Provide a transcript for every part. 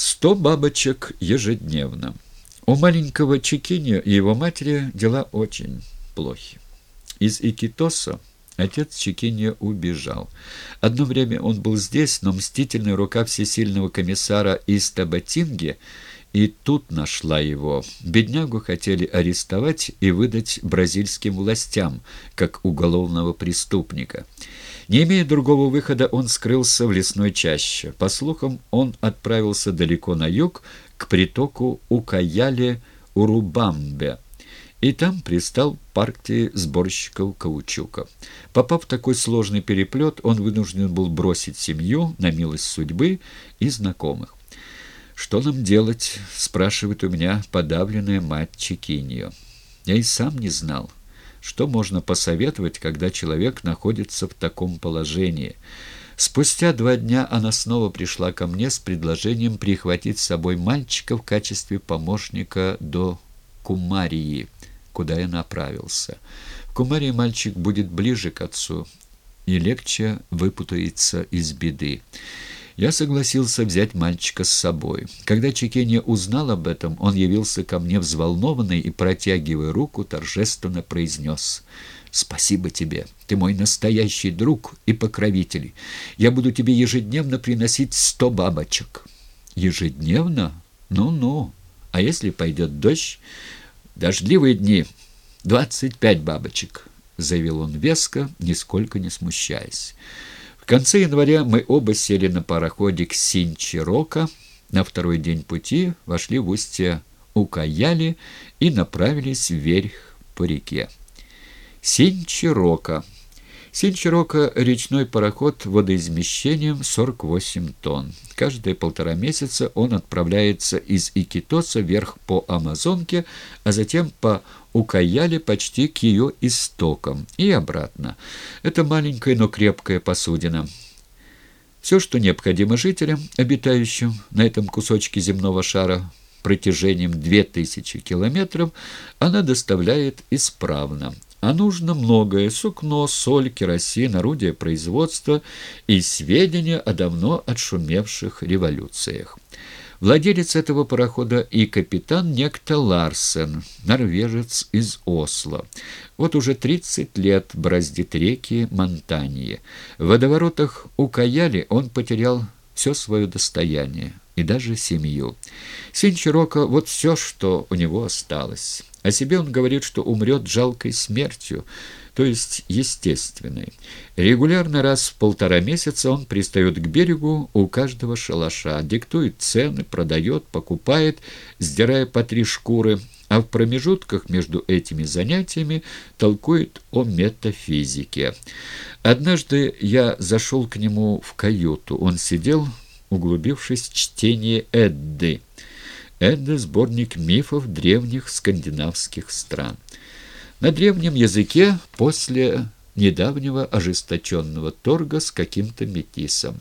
Сто бабочек ежедневно. У маленького Чекини и его матери дела очень плохи. Из Икитоса отец Чекинья убежал. Одно время он был здесь, но мстительная рука всесильного комиссара Истабатинги и тут нашла его. Беднягу хотели арестовать и выдать бразильским властям, как уголовного преступника. Не имея другого выхода, он скрылся в лесной чаще. По слухам, он отправился далеко на юг, к притоку Укаяле-Урубамбе, и там пристал партии сборщиков каучука. Попав в такой сложный переплет, он вынужден был бросить семью на милость судьбы и знакомых. «Что нам делать?» — спрашивает у меня подавленная мать Чекиньо. Я и сам не знал. Что можно посоветовать, когда человек находится в таком положении? Спустя два дня она снова пришла ко мне с предложением прихватить с собой мальчика в качестве помощника до Кумарии, куда я направился. В Кумарии мальчик будет ближе к отцу и легче выпутается из беды. Я согласился взять мальчика с собой. Когда Чекеня узнал об этом, он явился ко мне взволнованный и, протягивая руку, торжественно произнес «Спасибо тебе. Ты мой настоящий друг и покровитель. Я буду тебе ежедневно приносить сто бабочек». «Ежедневно? Ну-ну. А если пойдет дождь? Дождливые дни. Двадцать пять бабочек», — заявил он веско, нисколько не смущаясь конце января мы оба сели на пароходик Синчирока. На второй день пути вошли в устье Укаяли и направились вверх по реке. Синчирока. Синчирока – речной пароход водоизмещением 48 тонн. Каждые полтора месяца он отправляется из Икитоса вверх по Амазонке, а затем по Укаяле почти к ее истокам и обратно. Это маленькая, но крепкая посудина. Все, что необходимо жителям, обитающим на этом кусочке земного шара протяжением 2000 километров, она доставляет исправно. А нужно многое – сукно, соль, керосин, орудия производства и сведения о давно отшумевших революциях. Владелец этого парохода и капитан некто Ларсен, норвежец из Осло. Вот уже 30 лет браздит реки Монтании. В водоворотах у Каяли он потерял все свое достояние и даже семью. Синчирока – вот все, что у него осталось. О себе он говорит, что умрет жалкой смертью, то есть естественной. Регулярно раз в полтора месяца он пристает к берегу у каждого шалаша, диктует цены, продает, покупает, сдирая по три шкуры, а в промежутках между этими занятиями толкует о метафизике. Однажды я зашел к нему в каюту. Он сидел, углубившись в чтение Эдды. Эдда – сборник мифов древних скандинавских стран. На древнем языке после недавнего ожесточенного торга с каким-то метисом.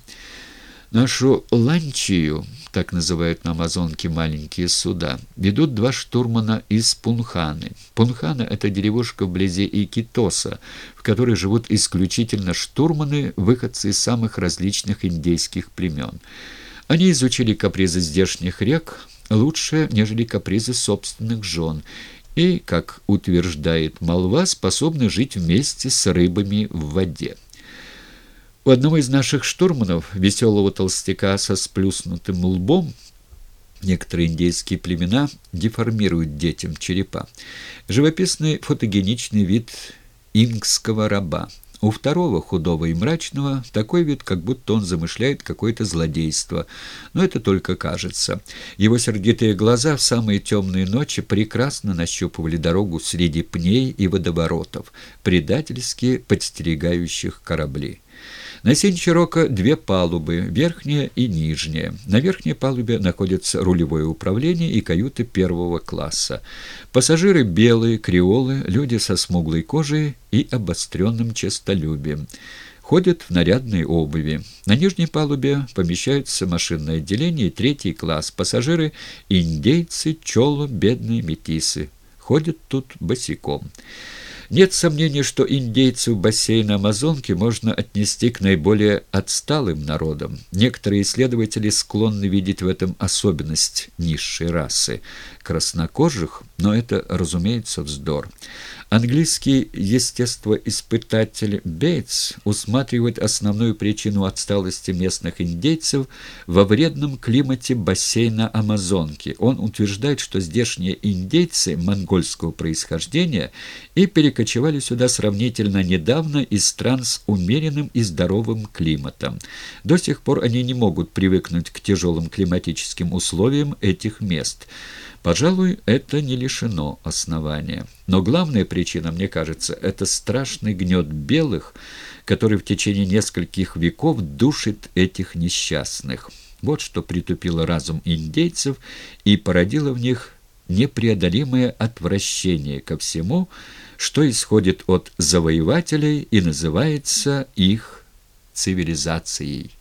Нашу ланчию, так называют на Амазонке маленькие суда, ведут два штурмана из Пунханы. Пунхана – это деревушка вблизи Икитоса, в которой живут исключительно штурманы, выходцы из самых различных индейских племен. Они изучили капризы здешних рек лучше, нежели капризы собственных жен – и, как утверждает молва, способны жить вместе с рыбами в воде. У одного из наших штурманов, веселого толстяка со сплюснутым лбом, некоторые индейские племена деформируют детям черепа. Живописный фотогеничный вид ингского раба – у второго, худого и мрачного, такой вид, как будто он замышляет какое-то злодейство. Но это только кажется. Его сердитые глаза в самые темные ночи прекрасно нащупывали дорогу среди пней и водоворотов, предательски подстерегающих корабли. На Синчирока две палубы, верхняя и нижняя. На верхней палубе находится рулевое управление и каюты первого класса. Пассажиры белые, креолы, люди со смуглой кожей и обостренным честолюбием. Ходят в нарядной обуви. На нижней палубе помещаются машинное отделение и третий класс. Пассажиры – индейцы, чоло, бедные метисы. Ходят тут босиком. Нет сомнений, что индейцев бассейна Амазонки можно отнести к наиболее отсталым народам. Некоторые исследователи склонны видеть в этом особенность низшей расы краснокожих, но это, разумеется, вздор. Английский естествоиспытатель Бейтс усматривает основную причину отсталости местных индейцев во вредном климате бассейна Амазонки. Он утверждает, что здешние индейцы монгольского происхождения и перекочевали сюда сравнительно недавно из стран с умеренным и здоровым климатом. До сих пор они не могут привыкнуть к тяжелым климатическим условиям этих мест. Пожалуй, это не лишено основания. Но главная причина, мне кажется, это страшный гнет белых, который в течение нескольких веков душит этих несчастных. Вот что притупило разум индейцев и породило в них непреодолимое отвращение ко всему, что исходит от завоевателей и называется их цивилизацией.